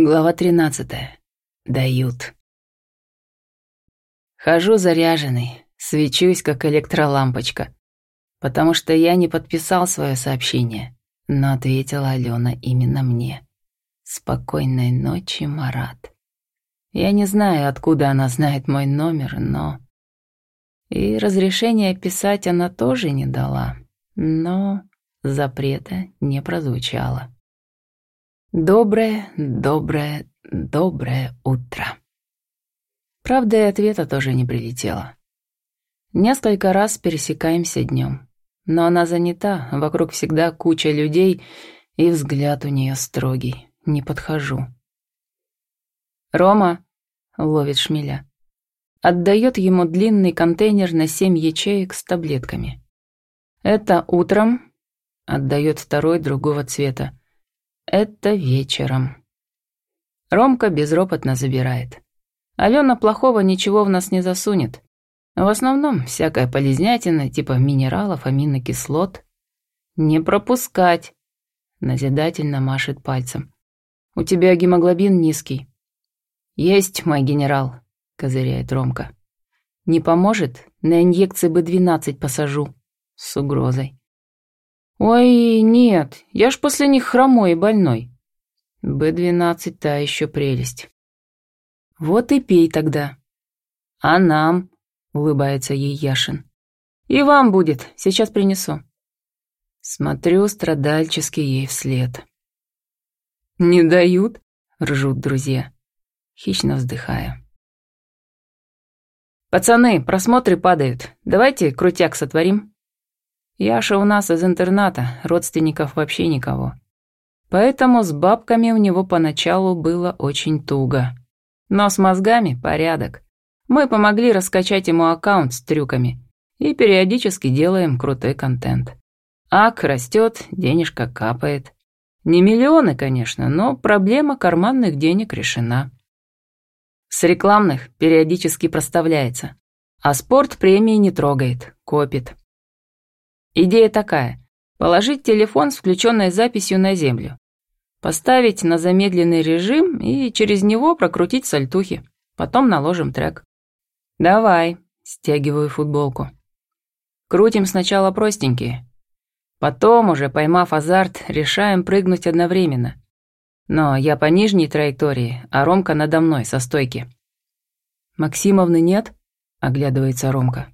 Глава 13. Дают. Хожу заряженный, свечусь, как электролампочка, потому что я не подписал свое сообщение, но ответила Алена именно мне. Спокойной ночи, Марат. Я не знаю, откуда она знает мой номер, но... И разрешение писать она тоже не дала, но запрета не прозвучало. Доброе, доброе, доброе утро. Правда, и ответа тоже не прилетело. Несколько раз пересекаемся днем, но она занята, вокруг всегда куча людей, и взгляд у нее строгий, не подхожу. «Рома», — ловит шмеля, отдает ему длинный контейнер на семь ячеек с таблетками. «Это утром», — отдает второй другого цвета, это вечером. Ромка безропотно забирает. Алена плохого ничего в нас не засунет. В основном всякая полезнятина, типа минералов, аминокислот. Не пропускать. Назидательно машет пальцем. У тебя гемоглобин низкий. Есть, мой генерал, козыряет Ромка. Не поможет? На инъекции B12 посажу. С угрозой. «Ой, нет, я ж после них хромой и больной». «Б-12 та еще прелесть». «Вот и пей тогда». «А нам?» — улыбается ей Яшин. «И вам будет, сейчас принесу». Смотрю страдальчески ей вслед. «Не дают?» — ржут друзья. Хищно вздыхая. «Пацаны, просмотры падают. Давайте крутяк сотворим». Яша у нас из интерната, родственников вообще никого. Поэтому с бабками у него поначалу было очень туго. Но с мозгами порядок. Мы помогли раскачать ему аккаунт с трюками и периодически делаем крутой контент. Ак растет, денежка капает. Не миллионы, конечно, но проблема карманных денег решена. С рекламных периодически проставляется, а спорт премии не трогает, копит. Идея такая. Положить телефон с включенной записью на землю. Поставить на замедленный режим и через него прокрутить сальтухи. Потом наложим трек. Давай, стягиваю футболку. Крутим сначала простенькие. Потом, уже поймав азарт, решаем прыгнуть одновременно. Но я по нижней траектории, а Ромка надо мной, со стойки. «Максимовны нет?» — оглядывается Ромка.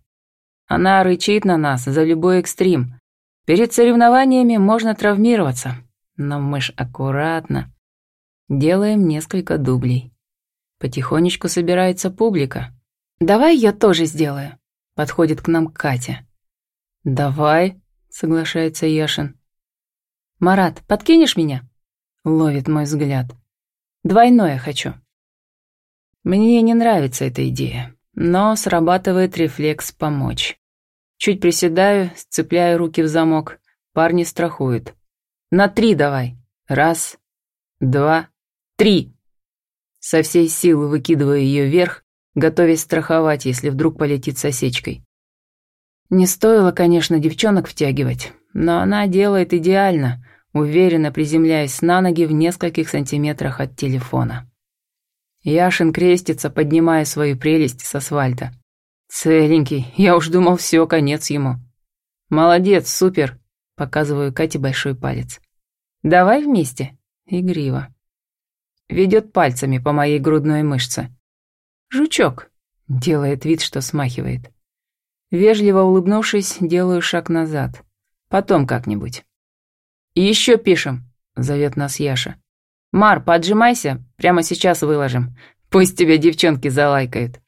Она рычит на нас за любой экстрим. Перед соревнованиями можно травмироваться, но мы ж аккуратно. Делаем несколько дублей. Потихонечку собирается публика. «Давай я тоже сделаю», — подходит к нам Катя. «Давай», — соглашается Яшин. «Марат, подкинешь меня?» — ловит мой взгляд. «Двойное хочу». Мне не нравится эта идея но срабатывает рефлекс помочь. Чуть приседаю, сцепляю руки в замок. Парни страхуют. На три давай. Раз, два, три. Со всей силы выкидываю ее вверх, готовясь страховать, если вдруг полетит с осечкой. Не стоило, конечно, девчонок втягивать, но она делает идеально, уверенно приземляясь на ноги в нескольких сантиметрах от телефона. Яшин крестится, поднимая свою прелесть с асфальта. Целенький, я уж думал, все, конец ему. Молодец, супер, показываю Кате большой палец. Давай вместе. Игриво. Ведет пальцами по моей грудной мышце. Жучок. Делает вид, что смахивает. Вежливо улыбнувшись, делаю шаг назад. Потом как-нибудь. еще пишем», — зовет нас Яша. «Мар, поджимайся, прямо сейчас выложим. Пусть тебя девчонки залайкают».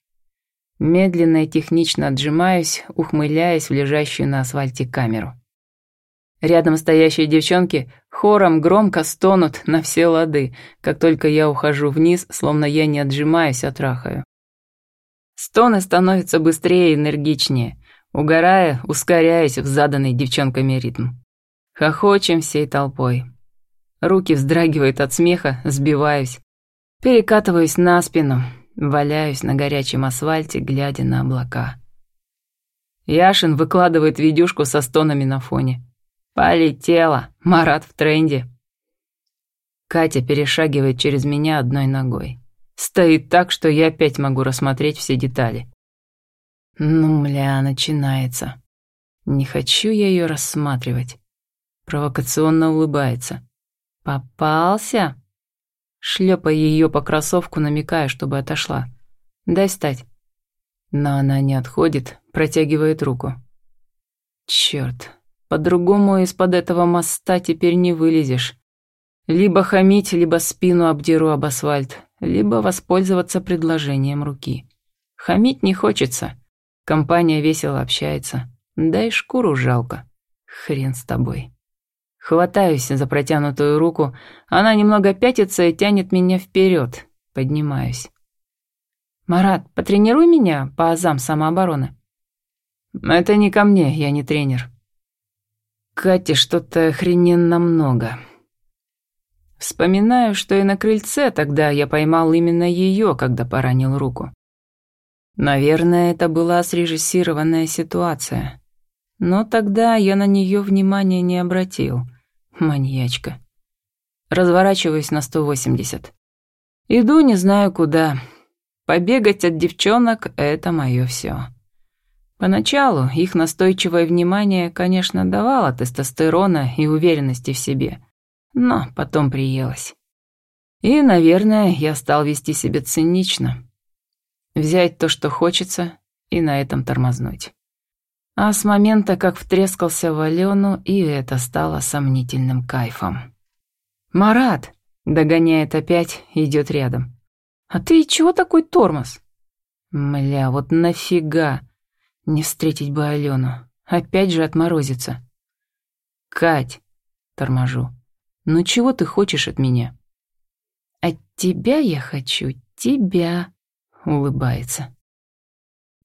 Медленно и технично отжимаюсь, ухмыляясь в лежащую на асфальте камеру. Рядом стоящие девчонки хором громко стонут на все лады, как только я ухожу вниз, словно я не отжимаюсь, а трахаю. Стоны становятся быстрее и энергичнее, угорая, ускоряясь в заданный девчонками ритм. Хохочем всей толпой. Руки вздрагивают от смеха, сбиваюсь. Перекатываюсь на спину, валяюсь на горячем асфальте, глядя на облака. Яшин выкладывает видюшку со стонами на фоне. Полетела, Марат в тренде. Катя перешагивает через меня одной ногой. Стоит так, что я опять могу рассмотреть все детали. Ну, мля, начинается. Не хочу я ее рассматривать. Провокационно улыбается. Попался? Шлепая ее по кроссовку, намекая, чтобы отошла. Дай встать. Но она не отходит, протягивает руку. Черт, по-другому из-под этого моста теперь не вылезешь. Либо хамить, либо спину обдеру об асфальт, либо воспользоваться предложением руки. Хамить не хочется. Компания весело общается. Да и шкуру жалко. Хрен с тобой. Хватаюсь за протянутую руку, она немного пятится и тянет меня вперед. Поднимаюсь. «Марат, потренируй меня по азам самообороны». «Это не ко мне, я не тренер». Кате что-то охрененно много. Вспоминаю, что и на крыльце тогда я поймал именно ее, когда поранил руку. Наверное, это была срежиссированная ситуация. Но тогда я на нее внимания не обратил. Маньячка. Разворачиваюсь на 180. Иду не знаю куда. Побегать от девчонок — это мое все. Поначалу их настойчивое внимание, конечно, давало тестостерона и уверенности в себе но потом приелось. И, наверное, я стал вести себя цинично. Взять то, что хочется, и на этом тормознуть. А с момента, как втрескался в Алену, и это стало сомнительным кайфом. «Марат!» — догоняет опять, идет рядом. «А ты чего такой тормоз?» «Мля, вот нафига? Не встретить бы Алену. Опять же отморозится». «Кать!» — торможу. «Ну чего ты хочешь от меня?» «От тебя я хочу тебя», — улыбается.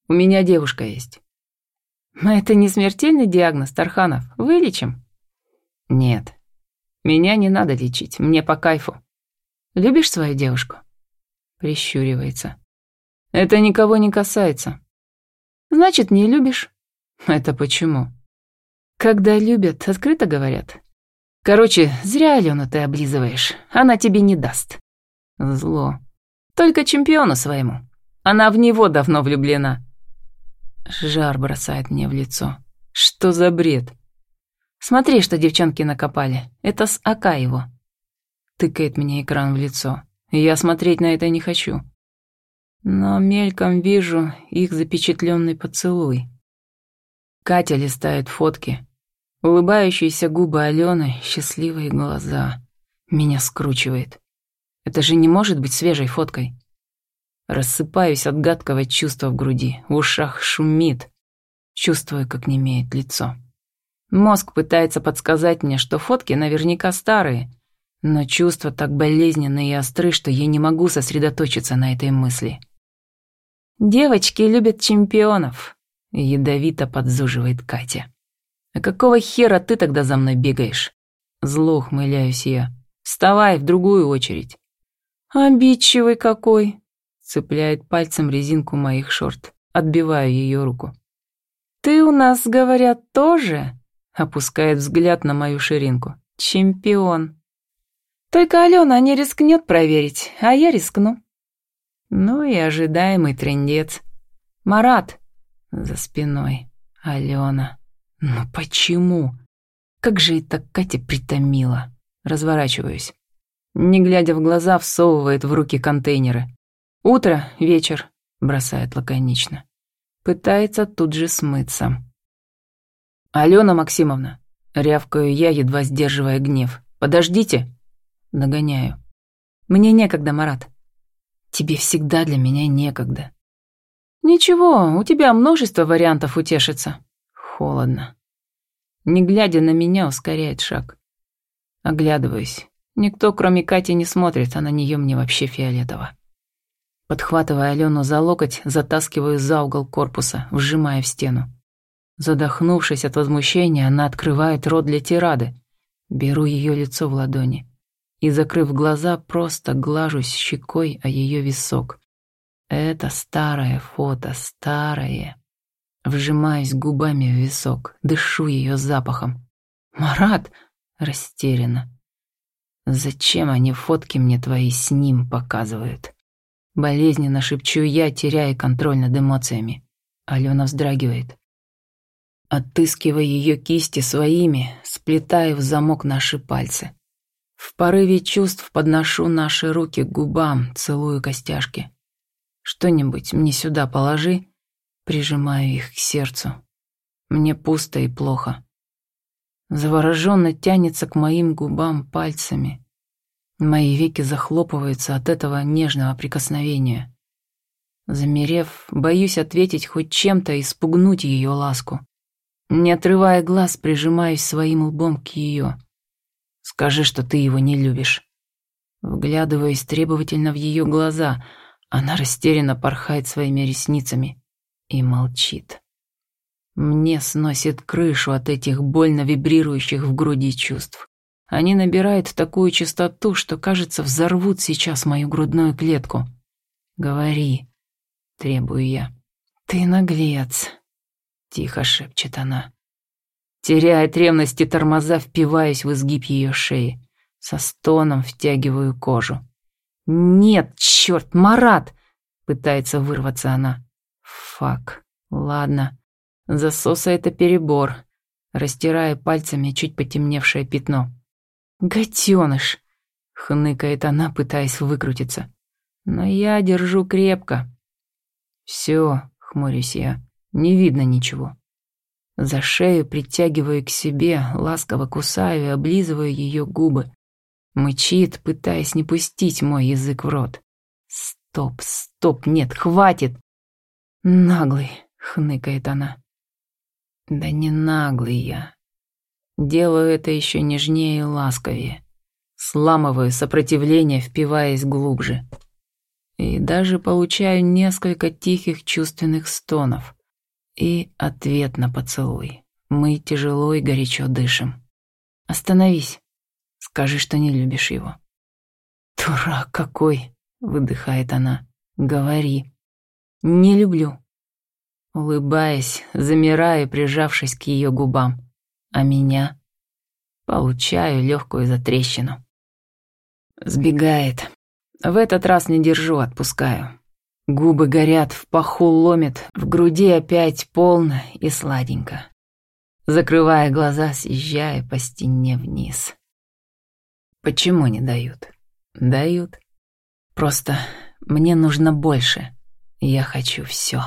«У меня девушка есть». «Это не смертельный диагноз, Тарханов. Вылечим?» «Нет. Меня не надо лечить, мне по кайфу. Любишь свою девушку?» Прищуривается. «Это никого не касается». «Значит, не любишь?» «Это почему?» «Когда любят, открыто говорят. Короче, зря Алену ты облизываешь. Она тебе не даст. Зло. Только чемпиону своему. Она в него давно влюблена. Жар бросает мне в лицо. Что за бред? Смотри, что девчонки накопали. Это с АК его. Тыкает мне экран в лицо. Я смотреть на это не хочу. Но мельком вижу их запечатленный поцелуй. Катя листает фотки, Улыбающиеся губы Алены, счастливые глаза. Меня скручивает. Это же не может быть свежей фоткой. Рассыпаюсь от гадкого чувства в груди. В ушах шумит. Чувствую, как немеет лицо. Мозг пытается подсказать мне, что фотки наверняка старые, но чувства так болезненные и остры, что я не могу сосредоточиться на этой мысли. «Девочки любят чемпионов», — ядовито подзуживает Катя. «А какого хера ты тогда за мной бегаешь?» Зло ухмыляюсь я. «Вставай в другую очередь». «Обидчивый какой!» Цепляет пальцем резинку моих шорт. Отбиваю ее руку. «Ты у нас, говорят, тоже?» Опускает взгляд на мою ширинку. «Чемпион!» «Только Алена не рискнет проверить, а я рискну». Ну и ожидаемый трендец. «Марат!» За спиной. Алена. Но почему? Как же это Катя притомила? Разворачиваюсь. Не глядя в глаза, всовывает в руки контейнеры. «Утро, вечер», — бросает лаконично. Пытается тут же смыться. «Алена Максимовна», — рявкаю я, едва сдерживая гнев. «Подождите!» Нагоняю. «Мне некогда, Марат». «Тебе всегда для меня некогда». «Ничего, у тебя множество вариантов утешиться» холодно. Не глядя на меня, ускоряет шаг. Оглядываюсь. Никто, кроме Кати, не смотрит, а на нее мне вообще фиолетово. Подхватывая Алену за локоть, затаскиваю за угол корпуса, вжимая в стену. Задохнувшись от возмущения, она открывает рот для тирады. Беру ее лицо в ладони и, закрыв глаза, просто глажусь щекой о ее висок. Это старое фото, старое. Вжимаюсь губами в висок, дышу ее запахом. «Марат!» — растеряна. Зачем они фотки мне твои с ним показывают? Болезненно шепчу я, теряя контроль над эмоциями. Алена вздрагивает. Отыскивая ее кисти своими, сплетая в замок наши пальцы. В порыве чувств подношу наши руки к губам, целую костяшки. Что-нибудь мне сюда положи, прижимаю их к сердцу. Мне пусто и плохо. Завороженно тянется к моим губам пальцами. Мои веки захлопываются от этого нежного прикосновения. Замерев, боюсь ответить хоть чем-то и спугнуть ее ласку. Не отрывая глаз, прижимаюсь своим лбом к ее. Скажи, что ты его не любишь. Вглядываясь требовательно в ее глаза, она растерянно порхает своими ресницами и молчит. Мне сносит крышу от этих больно вибрирующих в груди чувств. Они набирают такую частоту, что, кажется, взорвут сейчас мою грудную клетку. «Говори», — требую я. «Ты наглец», — тихо шепчет она. Теряя от тормоза, впиваюсь в изгиб ее шеи. Со стоном втягиваю кожу. «Нет, черт, Марат!» — пытается вырваться она. «Фак, ладно. Засоса это перебор». Растирая пальцами чуть потемневшее пятно. «Гаденыш!» — хныкает она, пытаясь выкрутиться. «Но я держу крепко». «Все», — хмурюсь я, — «не видно ничего». За шею притягиваю к себе, ласково кусаю и облизываю ее губы. Мычит, пытаясь не пустить мой язык в рот. «Стоп, стоп, нет, хватит!» «Наглый», — хныкает она. «Да не наглый я. Делаю это еще нежнее и ласковее. Сламываю сопротивление, впиваясь глубже. И даже получаю несколько тихих чувственных стонов. И ответ на поцелуй. Мы тяжело и горячо дышим. Остановись. Скажи, что не любишь его. Дурак какой, выдыхает она. Говори. Не люблю. Улыбаясь, замираю, прижавшись к ее губам. А меня? Получаю легкую затрещину. Сбегает. В этот раз не держу, отпускаю. Губы горят, в паху ломит, в груди опять полно и сладенько. Закрывая глаза, съезжая по стене вниз. Почему не дают? Дают. Просто мне нужно больше. Я хочу все.